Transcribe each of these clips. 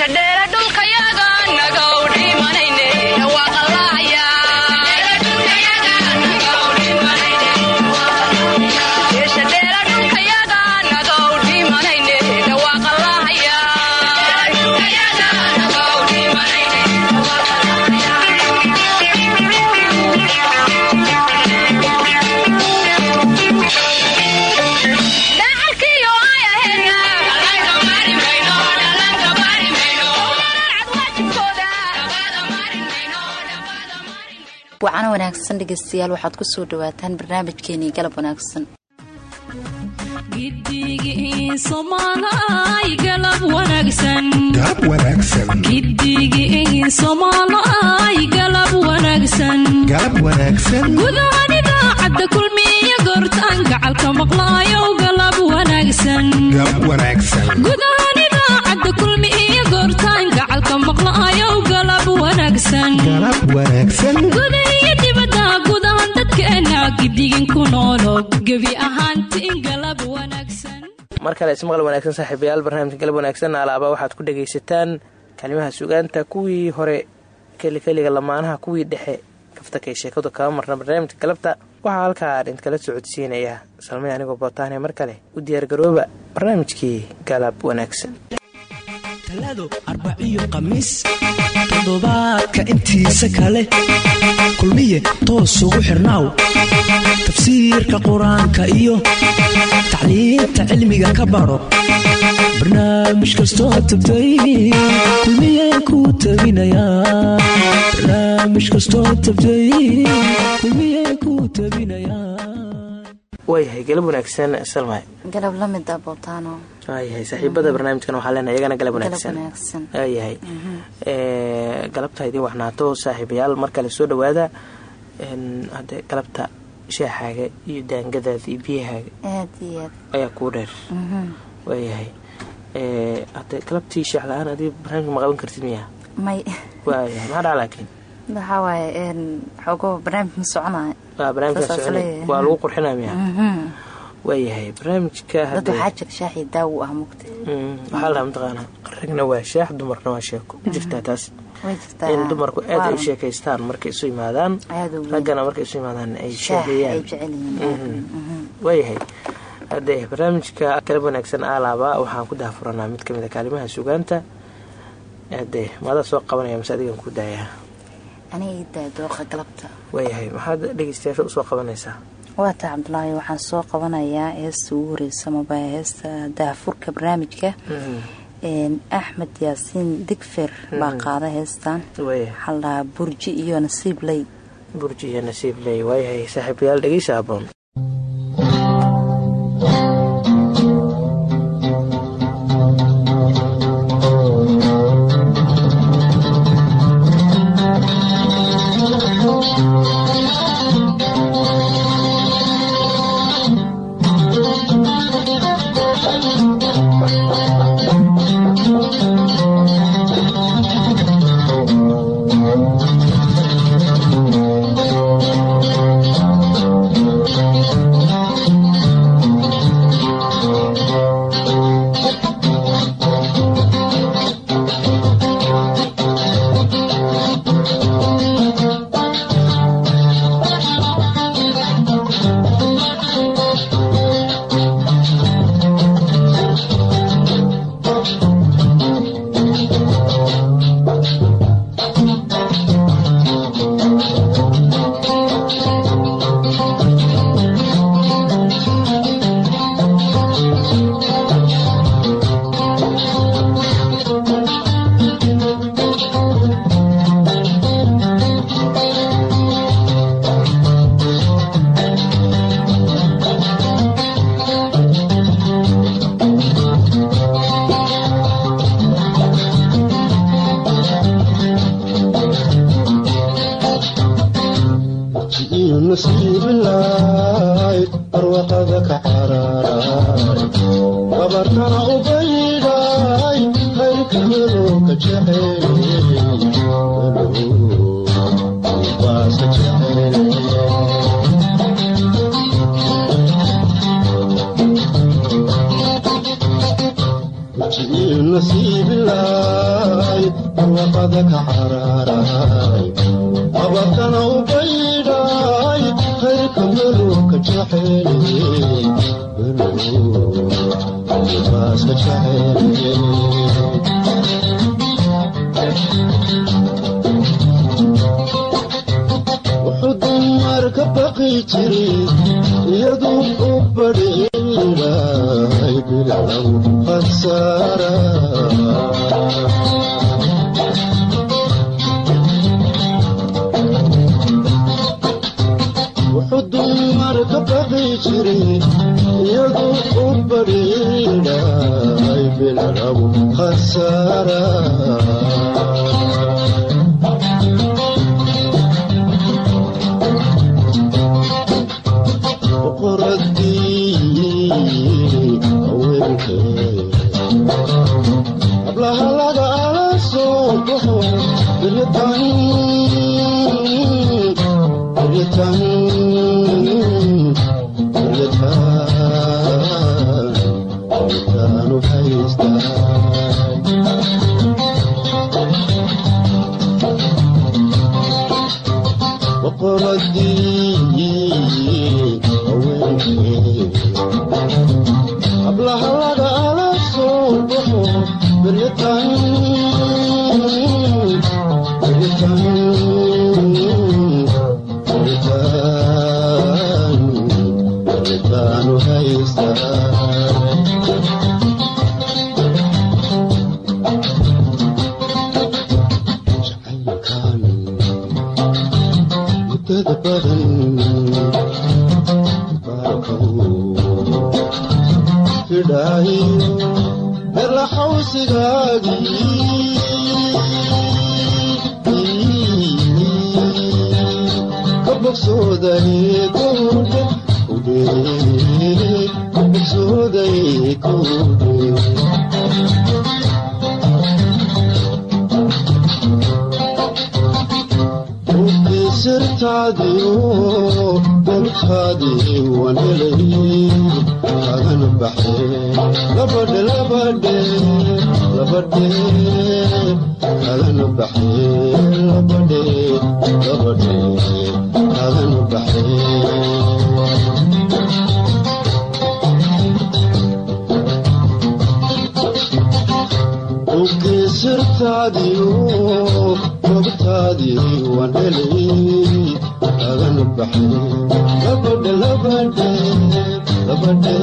wacana dhegeystayaal waxaad ku soo dhawaataan barnaamijkeenii galab wanaagsan. Goortaan gacalka maqlaayo galab wanaagsangudahan idaacadda kulmi iyo goortaan gacalka maqlaayo galab wanaagsangudahiyo dibadda gudahan dadkeena gidigin ku noolo gebi ahaantiin galab wanaagsan mar kale ismaqal wanaagsan saaxiibayaal barnaamijka galab wanaagsan alaaba waxaad ku dhagaysataan kalimaha sugaanta kuwii hore kelikeliga lamaanaha kuwii dhexe kaftakay sheekadu kama marna barnaamijka galabta. Waxaa halkaa idinkala socodsiinaya salmay anigoo bootaane mar kale u diyaargarooba barnaamijkii galab wanaagsan talaado arbaciyo khamiis toddobaadka intiisa kale. Kulmiye toos ugu xirnaaw. Tafsiirka qur'aanka iyo tacliinta cilmiga ka baro. Barnaamij kastoo tabtay kulmiye kuu tabinayabarnaamij waayahay galab wanaagsan salmay galab la mid a bootaano waayahay saaxiibada barnaamijkan waxaa leenahay iyagana galab wanaagsan. waayahay galabta idiin waxnaato saaxiibayaal mar kale soo dhawaada hadde galabta sheexaaga iyo daangadaada iyo biyahaaga aad iyo aad. ayaa kuu dheer. Waayahay hadde galabtii sheex la'aan adii barnaamijka ma qaban kartid miya may waayahay maxaa dhaca laakiin. Waxaa waaye xoogo barnaamij ma waa waa lagu qurxinaa miya waayahay barnaamijka dad hadde waxaa jira shaaxii daawo ah mugta Mm, mataqaanaa ragna waa shaax dumarna waa sheeko. Ma jirtaa taas. In dumarku aad ay u sheekaystaan markay isu yimaadaan raggana markay isu yimaadaan ay sheekeeyaan. yihiin. Waayahay haddee barnaamijka kalab wanaagsan aalaaba waxaan ku daafuranaa mid ka mid a kaalimaha sugaanta hadee maadaa soo qabanaya mase adigan ku daayaa aniga ii daa dooqa galabta. Waayahay maxaad dhegeystayaasha u soo qabanaysaa? Waa taa cabdulaahi waxaan soo qabanayaa heesta ugu horeysa maba heesta daafurka barnaamijka Een, axmed yaasiin digfer baa qaada heestan waxaa burji iyo nasiib ley burji iyo nasiib ley waayahay saaxiibayaal dhegeysa aboon ilmaskiibilaay arwaqada ka caraaray abartana u baydhay haykahelo ka jecel nasiibilaay arwaqada ka caraaray abartana wuxuu dumar ka baqi jiri iyadu u badhiilahay bilow fasaa iyagu u badhiidhay bilcabo khasaara awgee sirtaadiyo bogtaadii waan helay kagan baxay abadhe abadhe abadhe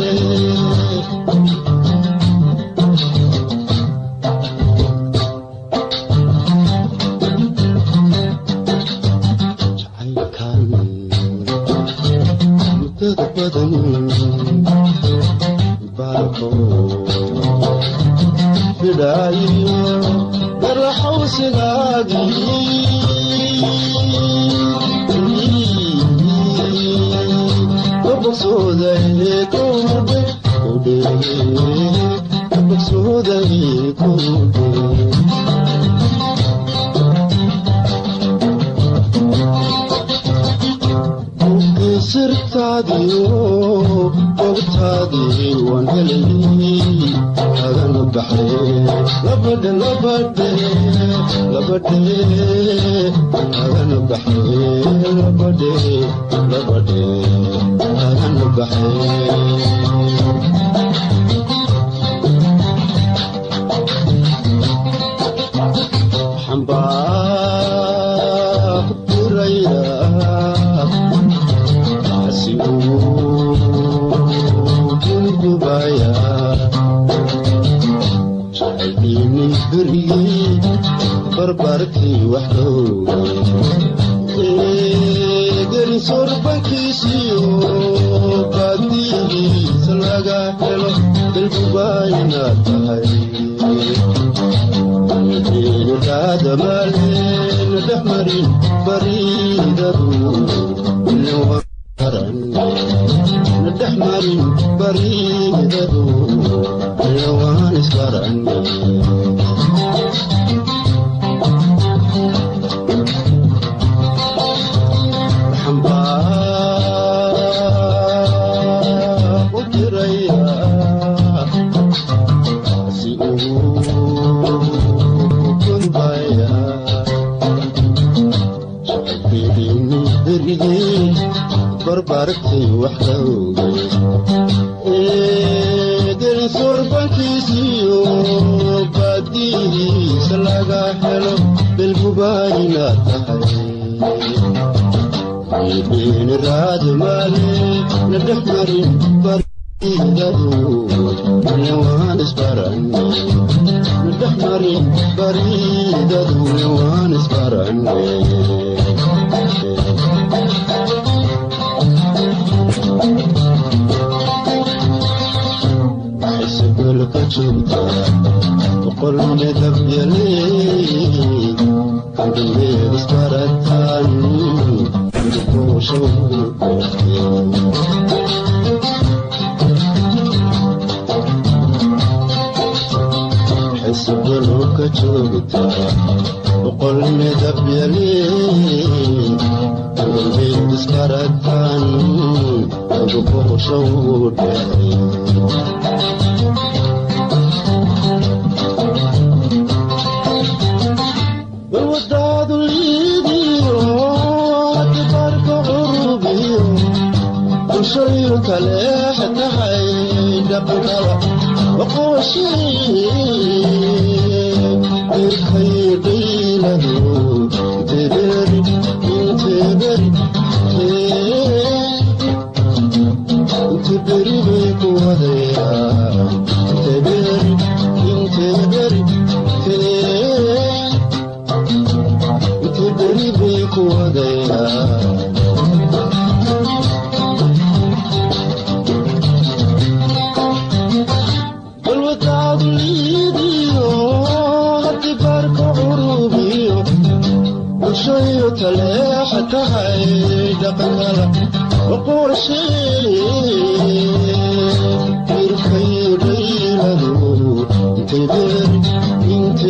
aarkii waxdhow eegensoor bankiisiyo baadihiisa laga helo dalbubayna tahay adamaleen dhexmarin baridadu dhexmarin baridadu lawaan isqaran boqol midab yaleey kadambeed isbarataan xisbalka joogta boqol midab yaleey kadambeed isbarataan waqooshii irkay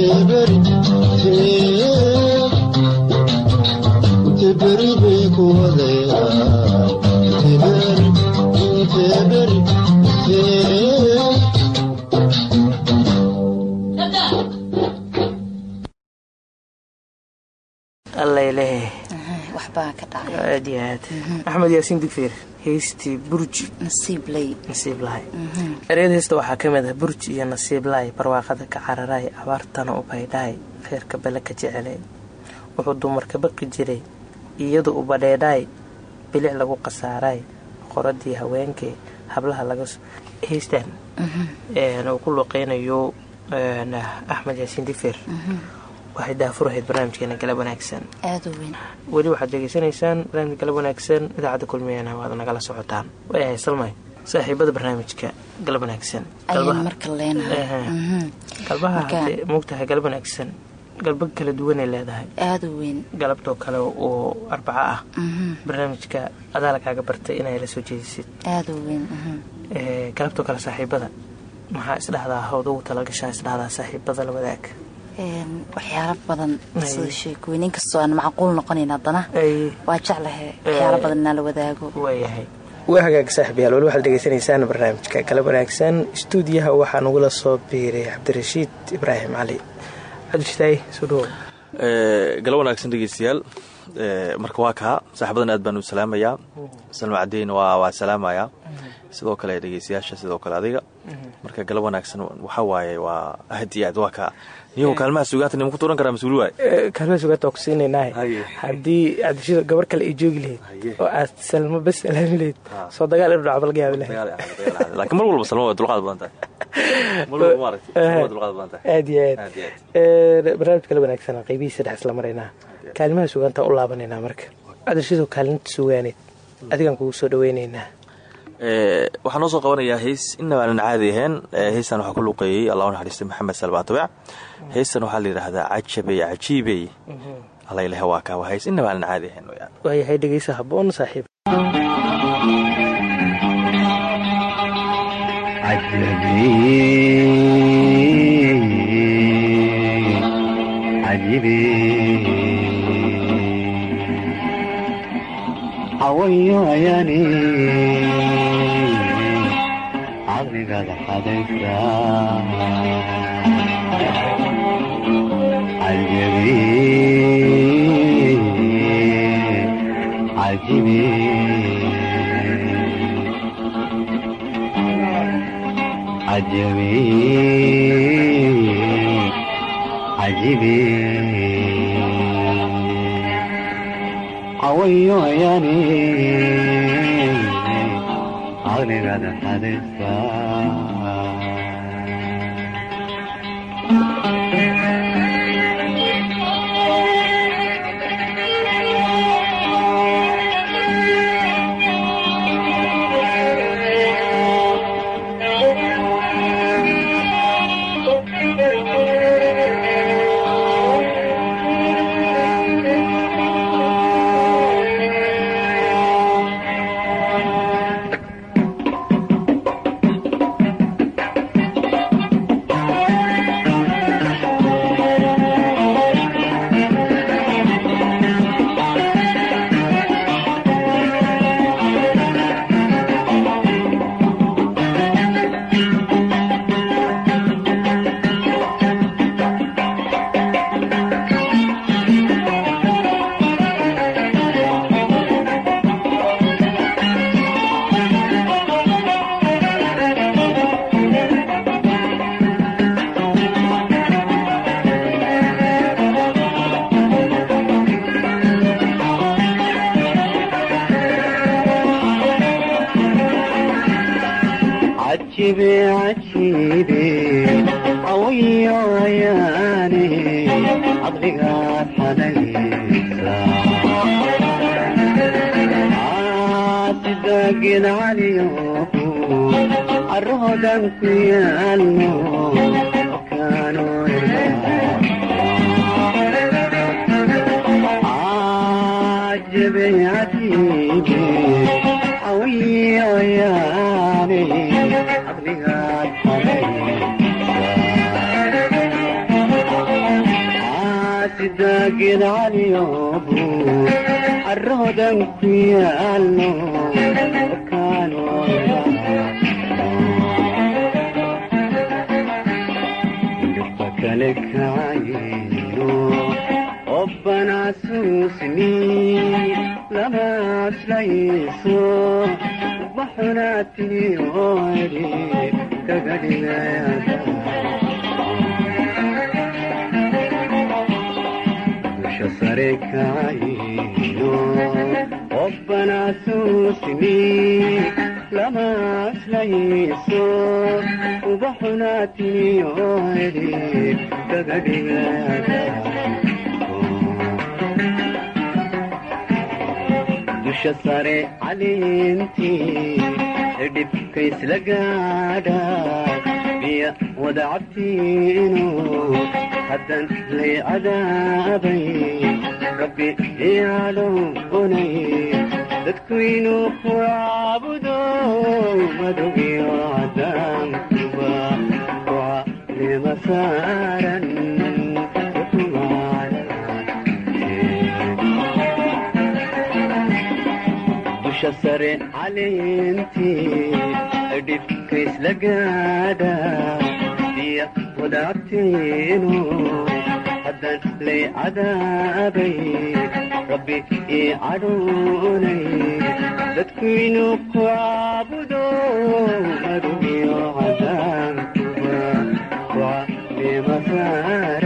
waqooshee aad axmed yaasiin digfeer heystii burji. Nasiib ley nasiib lahay ereyada heesta waxaa ka mid ah burji iyo nasiib lahay barwaaqada ka cararay abaartana u baydhaay kheyrka bale ka jecelay wuxuu dumarka baqi jiray. Iyadu u badheedhaay bilic lagu khasaaray qoradii haweenkee hablaha laga heystan uu ku luqeynayo axmed yaasiin digfeer waxay daafurahayd barnaamijkeena galab wanaagsan. Weli waxaad degeysanaysaan barnaamij galab wanaagsan idaacadda kulmiyana waad nagala socotaan. Waayahay salmay saaxiibada barnaamijka galab wanaagsan. Mhm. galbaha hadee moogtahay galab wanaagsan galba kala duwanay leedahay. Galabtoo kale oo arbaco ah. Mhm. barnaamijka adaa lagaaga bartay inay la soo jeedisid mhm. Galabtoo kale saaxiibada. Maxaa isdhahdaa hawd ugu talagashaa isdhahdaa saaxiibada la wadaag. Een, waxyaalo badan sida sheekooyin inkastoo aan macquul noqonayn haddana. Ay. Waa jeclahay. Waxyaalo Eh. badan inaa la wadaago. Waa hagaag saaxiibayaal weli waxaad degeysanaysaan barnaamijka galab wanaagsan. Istuudiyaha waxaa nagula soo biiray cabdirashiid ibraahim cali cabdirashiid soo dhawow Ee, galo wanaagsan dhegeystayaal. Ee, marka waa kaa saaxiibadan aad baan u salaamayaa. Salma cadeyn waa salaamayaa. Sidoo kale dhegeystayaasha sidoo kale adiga. Marka galo wanaagsan waxaa waaye waa aad iyo aad waa kaa niyagoo kaalmaha sugaanta nima ku tuuran karaa mas'uul waay kaalmada sugaanta waa ku siinaynaahe haddii gabar kale ay joogi lahayd oo aad salmo bas salaami lahayd soo dagaal inu dhaco yaabi lahayd. Dagaal ah. laakiin mar walba salma way dulqaad badan tahay. Aad iyo aad. Ee, barnaamij kale wanaagsan qaybihiisa dhex isla maraynaa kaalimaha sugaanta u laabanaynaa marka. Cabdirashiidoo kaalinta sugaaneed adigaan kugu soo dhaweynaynaa Ee, waxaan noo soo qabanayaa heys. Inaba aanan caadi ahayn Ee, heystan waxaa ku luqeeyey allah u naxariistay maxamed salbaatabec heystan waxaa la yidhaahdaa cajabey cajiibey alla ilaha waa kaa waa heys inaba aanan caadi ahayn waayahay dhegeysa haboon saaxiib. Hawayo wadaada xadayda awayoyani cajabi cajibi cawayo caasidaagid caliyo carahoodan ku yaalno kaano cajibe cajibe cawayo ayaani caqligaad xadaysa caliyobu carahoodan ku dhibba kale kaga dhigayada dusha sare kacayno obbanaasuusni lama aslayso ubaxunaatiyooedi kaga dhigayada dusha sare caliintii dhibka isla gaadha biya wada cabtiinu haddan lay cadaabay rabbi iyaalowunay dadku inuu ku caabudo madogiyo cadaankuba kucalima saaran dusha sare caliintii dhibka isla gaadha wadaabtiinu haddan lay cadaabay rabbi ii cadhoonay dadku inuu ku caabudo madugiyo cadaankuba kucalima saaran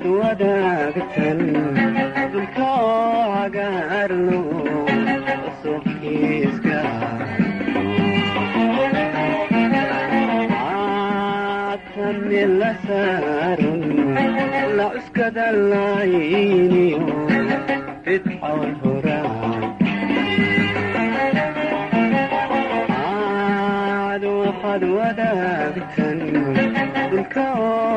waxaad wadaagtan dulka oo cagaarno cusubkiiska caatami la saarun la cuskada layniyo bidcawl horaan cad waxaad wadaagtan dhulka oo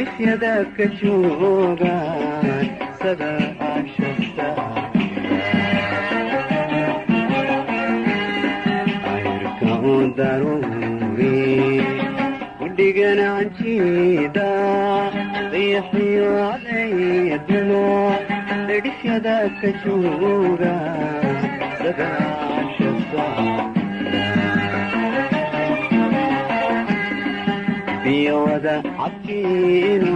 dhifyada ka joogaan sada ashasta ayrka oo daruuri kudhiganaanjiida dayaxiyo adeyduna dhifyada ka joogaan sada ashasta biyowada cabkiinu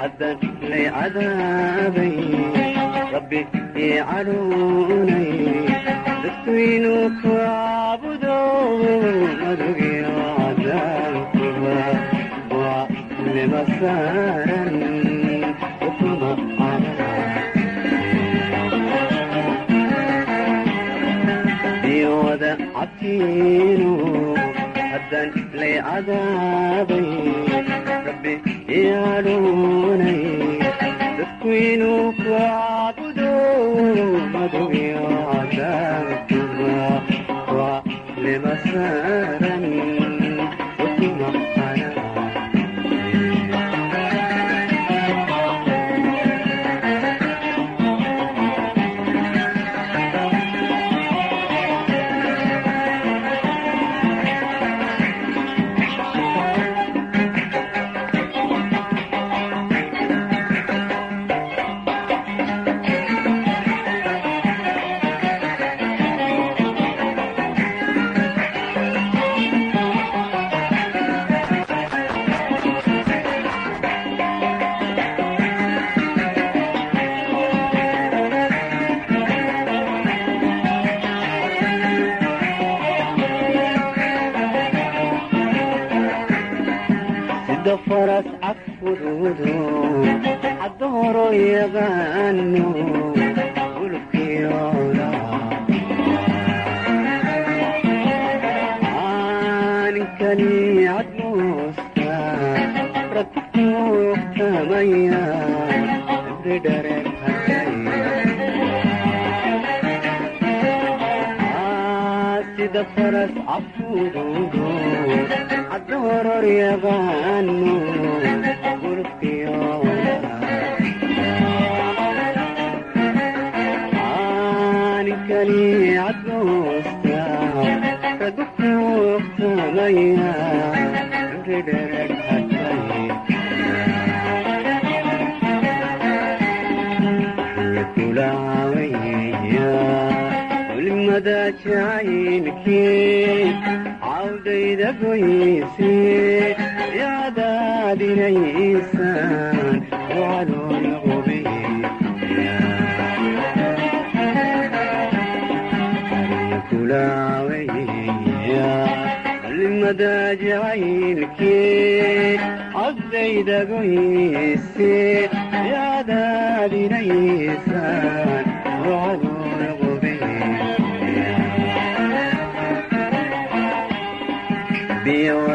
haddan lay cadaabay rabbi ii cadhoonay dadku inuu ku caabudo madugiyo cadaabkuba waa nima saaran ukuma biyowada cabkiinu haddan lay cadaabay rabbi iyadhoonay dadku inuu ku caabudo madugiyo cadaabkuba waa lima ragkuugtamaya didhareen sida faras cagfuduudo hadda horor yaqaano ulkiyoda aankani cadmoosta ragkuugtamaya didhareen jacaylkii cawdayda goyse yaadaadinaysaan walool kulaawaya culimada jacaylkii cawdayda goyse yaadaadinaysaan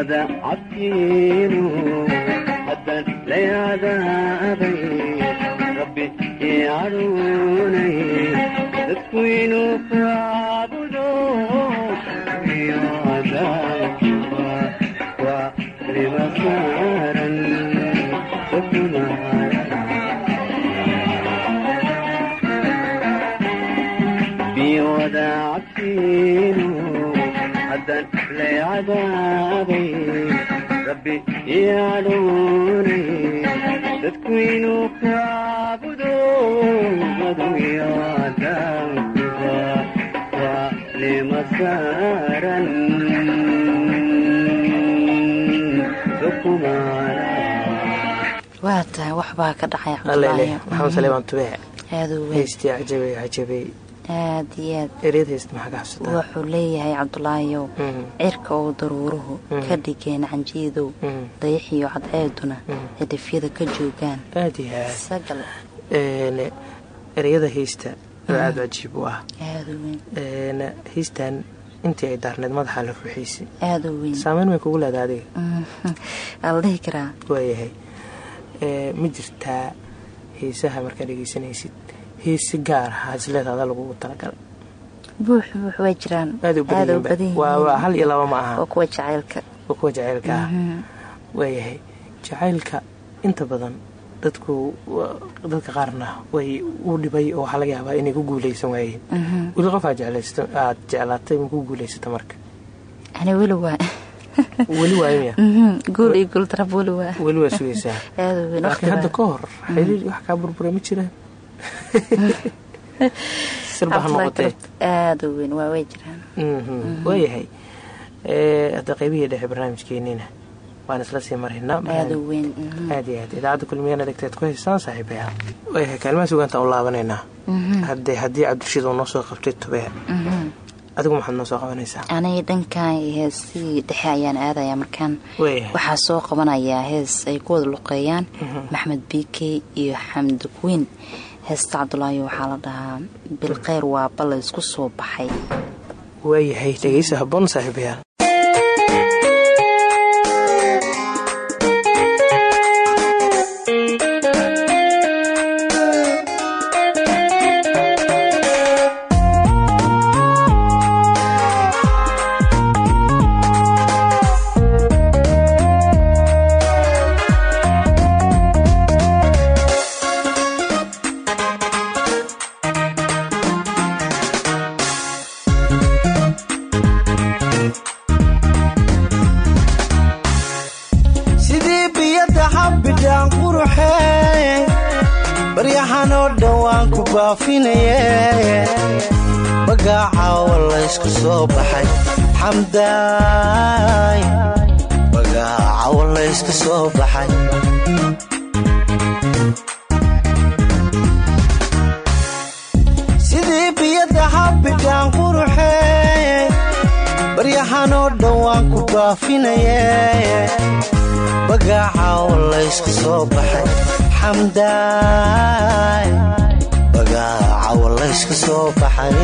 biyowada cabkiinu haddan layadaabay rabbi ii cadhoonay dadku inuu cadaabkuba waa lima saaran biyowada cabkiinu rabbi ii cadhoonay dadku inuu ku caabudo madugiyo cadaabkuba waa lima saaran waa tahay waxbaa ka dhacay cabdulaahi maxamed saleemaan tubeec aada u weyn heystii cajabay cajabay aad iyo aad. Ereyada heesta maxaa ka xasuutaa wuxuu leeyahay cabdulaahiyow Mhm. cirka oo daruuruhu ka dhigeen canjiidow Mhm. dayaxiyo cadceeduna cidhifyada ka joogaan. Ereyada heesta oo aada cajiib u ah. Heestan intii ay daarneed madaxa la weyn. Saameyn way kugu leedahay adiga. Waayahay. Ma jirtaa heesaha markaa dhegeysanaysid heesi gaar ah isleedaada lagugu talagalay. Buux buux way jiraan. Aada u badan badan yihiin waa waa hal iyo laba ma aha. Waa kuwa jacaylka. Waa kuwa jacaylka ah. Mhm. waayahay jacaylka inta badan dadku dadka qaarna way u dhibay oo waxaa laga yaabaa inay ku guuleysan waayeen. Mhm. weli qof aad jeclaatay ma ku guuleysata marka? Ani weli waa. Mhm. guul iyo guul darab weli waa. Weli waa sugaysaa laakiin hadda ka hor xiriir wax kaa burbura ma jiraan aada u weyn waa way jiraan. Mhm. waayahay Ee, hadda qaybihii dhexe barnaamijkeeniina waan isla sii weyn Mhm. aad iyo aad. Idaacadda kulmiyana dhegteed ku haysaan saaxiibayaal waayahay kaalmaha sugaanta u laabanaynaa. Haddee haddii cabdirashiid uu noo soo qabtay tubee Mhm. adigu maxaad noo soo qabanaysaa? Aniga dhankan heesii dhexe ayaan aadayaa markaan. Waayahay waxaa soo qabanayaa hees ay ku wada luqeeyaan. Maxmed biike iyo xamdi kuwiin heesta cabdulaahi waxaa la dhahaa bilkheyr waa balla isku soo baxay. Waayahay dhegeysa habboon saaxiibayaal ku baafinaye bagaacawa laysku soo baxay. Xamdaay bagaacawa laysku soo baxay. Sidii biyada xabidhaan quruxee baryaxan oo dhan waan ku baafinaye bagaacaw laysku soo baxay. Xamdaay bagaacaw laysku soo baxay.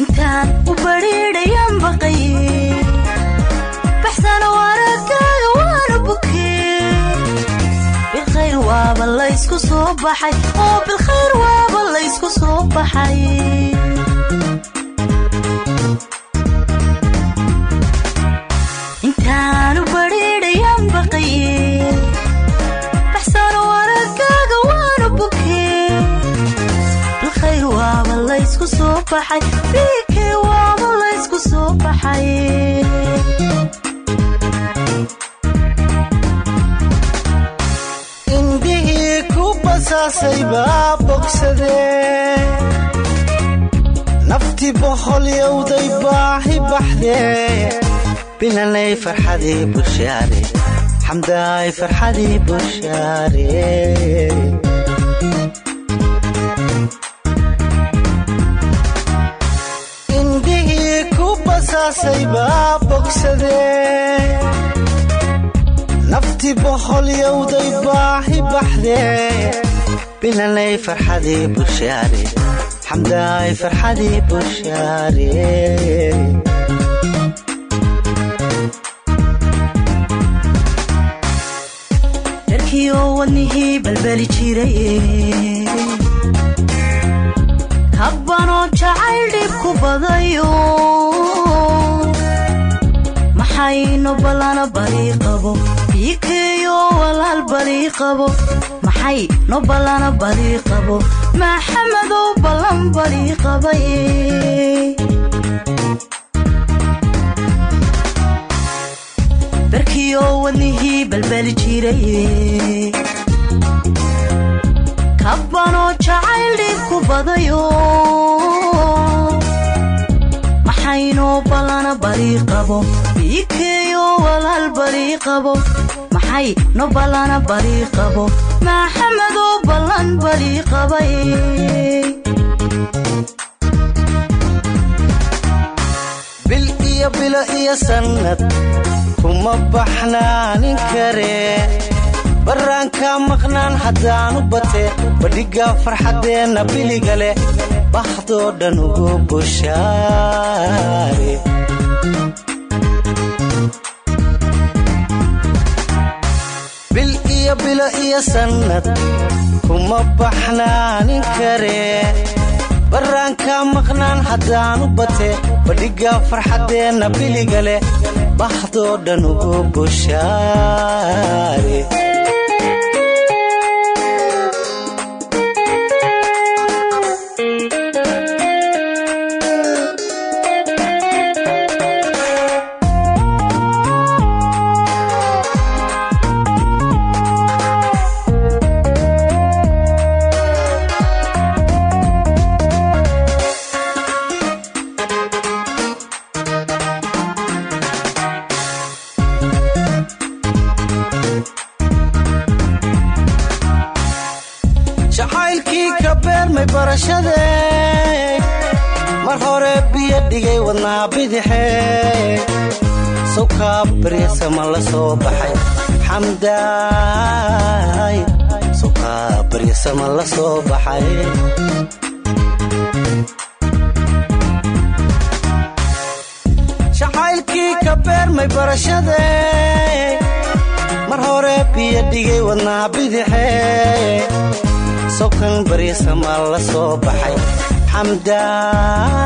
Intaan u badhiidhayan baqaye baxsana waragaaga waana bukee. Bilkhayr waaba laysku soo baxay. Oo bilkhayr waaba laysku soo baxay indhihii ku basaasay baa bogsadee nafti boholyowday baahi baxdee bilanay farxadii bushaare xamdaay farxadii bushaare basaasay baa bogsadee? Nafti boholyowday baahi baxdee? Bilanay farxadii bushaare xamdaay farxadii bushaare wadnihii balbali jiray. Habbanoo jacayl dhib ku badayo maxayno ballana balii qabo biikeeyo walaal balii qabo maxay no ballana balii qabo maxamedow ballan balii qabay barkiioo wadnihii balbali jiray kabbanoo jacayl dhib ku badayo maxaynoo ballana balii biikeeyo walaal balii qabo. Maxay no ballana balii qabo. Maxamedow ballan balii qabay. Bil iyo bilo iyo sannad kuma baxnaanin karee barraanka maqnaan haddaanu bate badhigaa farxaddeenna biliga leh bakhdoo dhan ugu bushaare bil iyo bilo iyo sannad kuma baxnaanin karee barraanka maqnaan haddaanu bate badhigaa farxaddeenna biliga leh bakhdoo dhan ugu bushaare barashadee mar hore biyo dhigay wadnaa bidixee sawkaa baryasama la soo baxay. Xamdaay. Sawkaa baryasama la soo baxay. Jacaylkii ka beermay barashadee mar hore biyo dhigay wadnaa bidixee sawkan baryasama la soo baxay. Xamdaay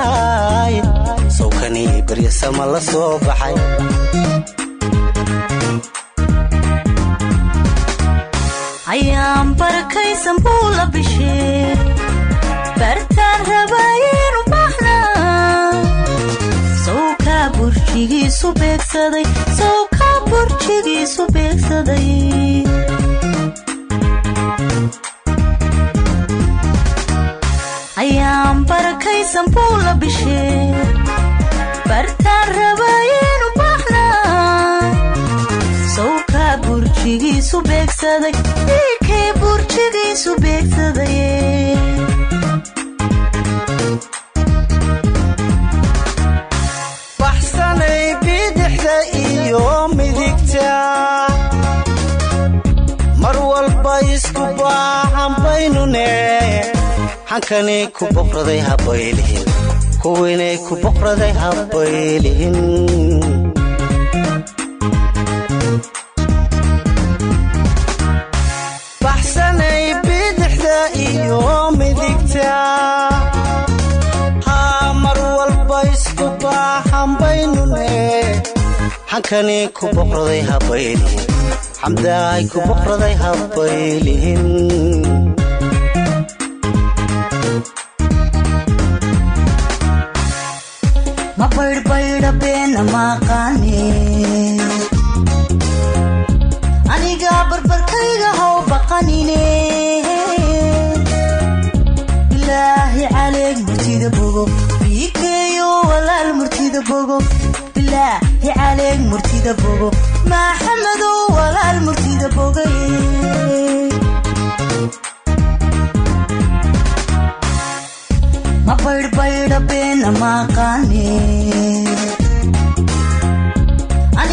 sawkani baryasama la soo baxay. Ayaan barakaysan buu la bishee bartaan rabaayenu baxnaa sawkaa burjigiisu beegsaday sawkaa burjigiisu barakaysan buu la bishee bartaan rabaayenu baxnaa sawkaa burjigiisu beegsaday diikii burjigiisu beegsaday baxsanay bidixda iyo xankani ku boqraday habaylihin kuwinay ku boqraday habaylihin baxsanay bidixda iyo midigta haa mar walba isku baahan baynune xankani ku boqraday habaylihin xamdaay ku boqraday habaylihin baydhbaydha beena maaqaane anigaa barbarkayga how baqanine bilaahi caleeg murtida bogo. Biikeeyo walaal murtida bogo. Bilaahi caleeg murtida bogo. Maxamedow walaal murtida bogaye ma baydhbaydha beena maaqaane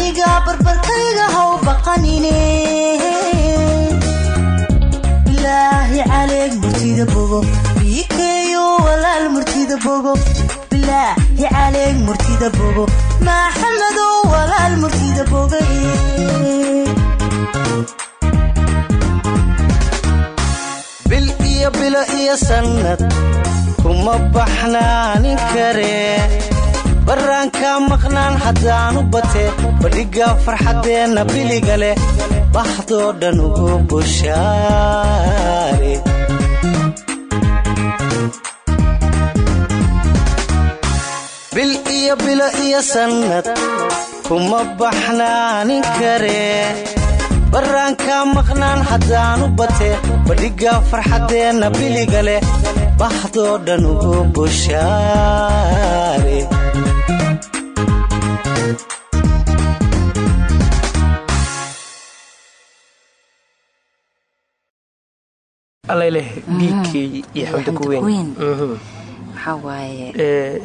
anigaa barbarkayga how baqanine. Bilaahi caleeg murtida bogo biikeeyo walaal murtida bogo. Bilaahi caleeg murtida bogo maxamedow walaal murtida bogaye bil iyo sannad kuma baxnaanin karee barraanka maqnaan haddaanu bate badhigaa farxaddeenna biliga leh bakhdoo dhan ugu bushaare. Bil iyo bilo iyo sannad kuma baxnaanin karee barraanka maqnaan haddaanu bate badhigaa farxaddeenna biliga leh bakhdoo dhan ugu bushaare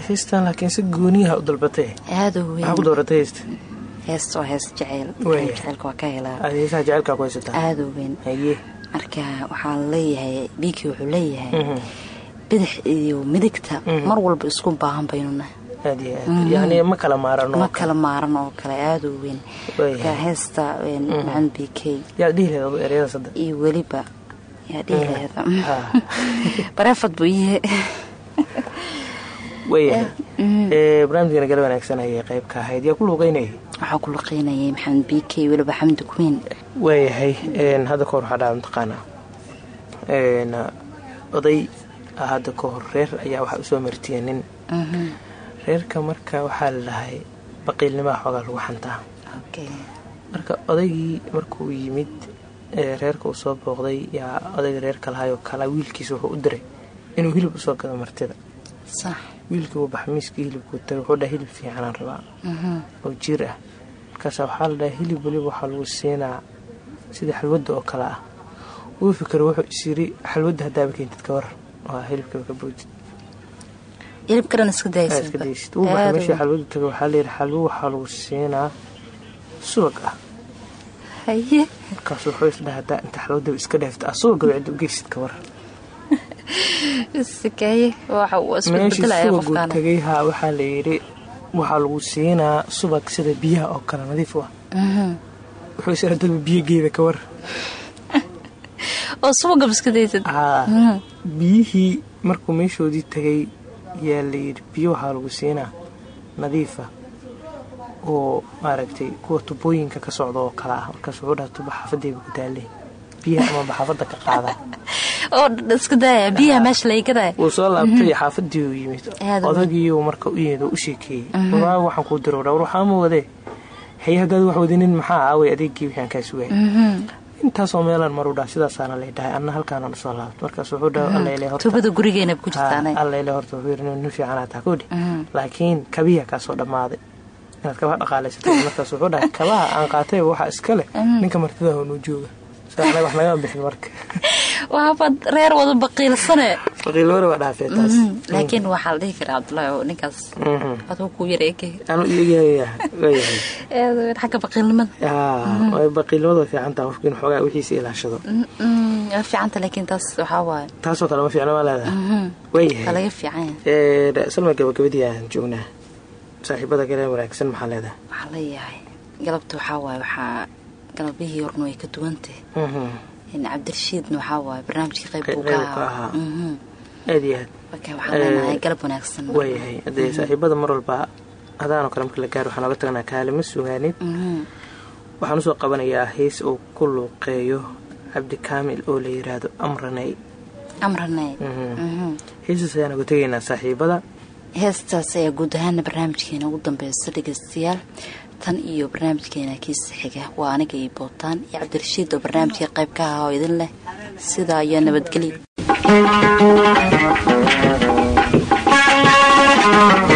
heestan laakiin si gooniyaha u dalbatay. Aada u maxaa ku dooratay heesta heesta waa hees jeceyl Waaya. jaceylka waa ka helaa. Aad heesaha jecelkaa ku haysataa. Aada u weyn. Haye. Marka waxaa leeyahay biiki wuxuu leeyahay bidix iyo midigta. Mar walba isku baahan baynuna. Yani ma kala maarano ma kala maaran oo kale. Aada u weyn. Heesta maxamed b k. Yaad dhihi lahayd adu ereyada saddex. Iyo weliba bareefad buu iye waayahay Ee, barnaamijkana gal wanaagsan ayay qayb ka ahayd yaa ku luuqeynayay waxaa ku luqeynayay maxamed b k weliba xamdi queen waayahay hadda kahor waxaa dhaca mataqaanaa oday hadda kahor reer ayaa waxaa u soo martiyay nin reerka marka waxaa la dhahay baqiilnimaa xoogaa lagu xantaa Okay. marka odaygii markuu yimid reerka uu soo booqday yaa odayga reerka lahaayoo kala wiilkiisa wuxuu u diray inuu hilib u soo gado martida. Sax. Wiilkii uu bax miiskii hilibkuu tagay wuxuu dhahay hilib fiicanaan rabaa. Mhm. oo jiir ah. Markaasa waxaa la dhahay hilib weliba waxaa lagu siinaa sida xalwadda oo kale ah. Wuu fikiro wuxuu is yiri xalwadda haddaaba keentid ka waran waa hilibkaba ka boodid hilib karan iska aa iska daysa daysid wuu baxay meeshii xalwaddu tagay waxaa layidhi xalwo waxaa lagu siinaa subag ah haye markaas wuxuu isdhaha haddaa inta xalwadaba iska dheefta ah subagaba cidda u geysid ka waran meeshii subaguu tagay haa waxaa la yidhi waxaa lagu siinaa subag sida biyaha oo kale nadiif u ah. Wuxuu is hadaba biyo geeda ka war biyihii markuu meeshoodii tagay yaa la yidhi biyo waxaa lagu siinaa nadiifa oo maaragtay kuwa tubooyinka ka socda oo kale ah. Markaas wuxuu dhaha tuba xaafadeyba ku taalle biyaha ama baxaafadda ka qaada. Oo iska daaya. Biyaha meesha laygadaaya wuu soo laabtay xaafadii uu yimid. Aad u odagiiuu marka u yimid oo u sheekeeyey. Waa waxaan kuu diro dhawr waxaa ma wadee haye haddaad wax wadinin maxaa aaway adeegii wixii aan kaa sugay Mhm. intaasoo meelaan maru dhaha sidaasaana lay dhahay. Anna halkaanaan u soo laabto. Markaas wuxuu dhaha allayle horta. Tubada gurigeena ku jirtaanay. Allayle horta. Wuxuu yidhi nin fiicanaa taa kodhi Mhm. laakiin kabiya kaasoo dhammaaday inaad kabaha dhaqaalaysatay markaas wuxuu dhahay kabaha aan qaatay waxa iska leh ninka martida noo jooga. Wax nagama bixin marka. Waabaad reer wada baqiilsane. Faqiilwara waa dhaafee taas. Mhm. laakiin waxaa la dhihi karaa cabdullaahi oo ninkaas Mhm. aduu ku yar eke anu iyaga weyn xagga baqiilnimada yaa baqiilnimadu way fiican tahay qofka in xoogaa wixiisa ilaashado. Mm, waa fiicanta laakiin taas waxaa waaye. Taasoo kale ma fiicna ma leedahay? Mhm. waa waayahay laga fiican yahay. Salma gabagabadii aan joognaa saaxiibada kale wanaagsan maxaa leedahay waxaa leeyahay galabta waxaa waaye waxaa galabihii horna way ka duwantahay Mhm. cabdirashiidna waxaa waaye barnaamijkii qayb buu ka ahaa. Mhm. aad iyo aad Eh, galab wanaagsan waayahay haddee saaxiibada mar walba hadaanoo kale marka la gaaro waxaan oga tagnaa kaalimo sugaanid Mhm. waxaan u soo qabanayaa hees uu ku luuqeeyo cabdi kaamil oo la yiraahdo Mhm. Mhm. heesaas ayaan uga tegaynaa saaxiibada heestaas ayaa guud ahaana barnaamijkeena ugu dambeysa dhegeystayaal. Tan iyo barnaamijkeena kiisa xiga waa aniga iyo bootaan iyo cabdirashiid oo barnaamijka qayb ka ahaa oo idin leh. Sidaa iyo nabadgelyo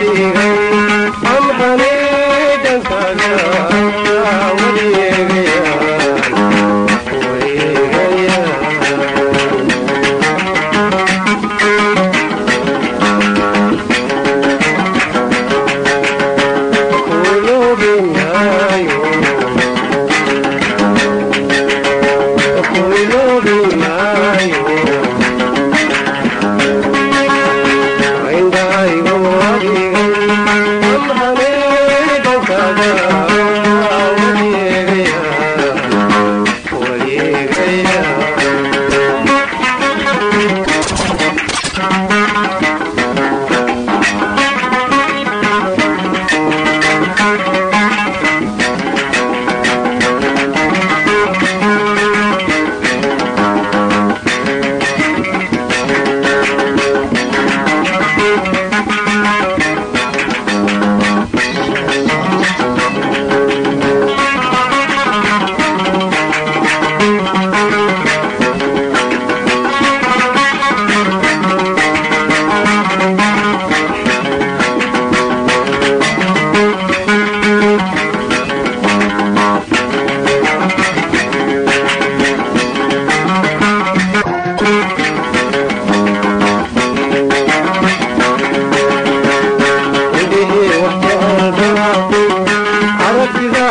Thank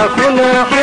you.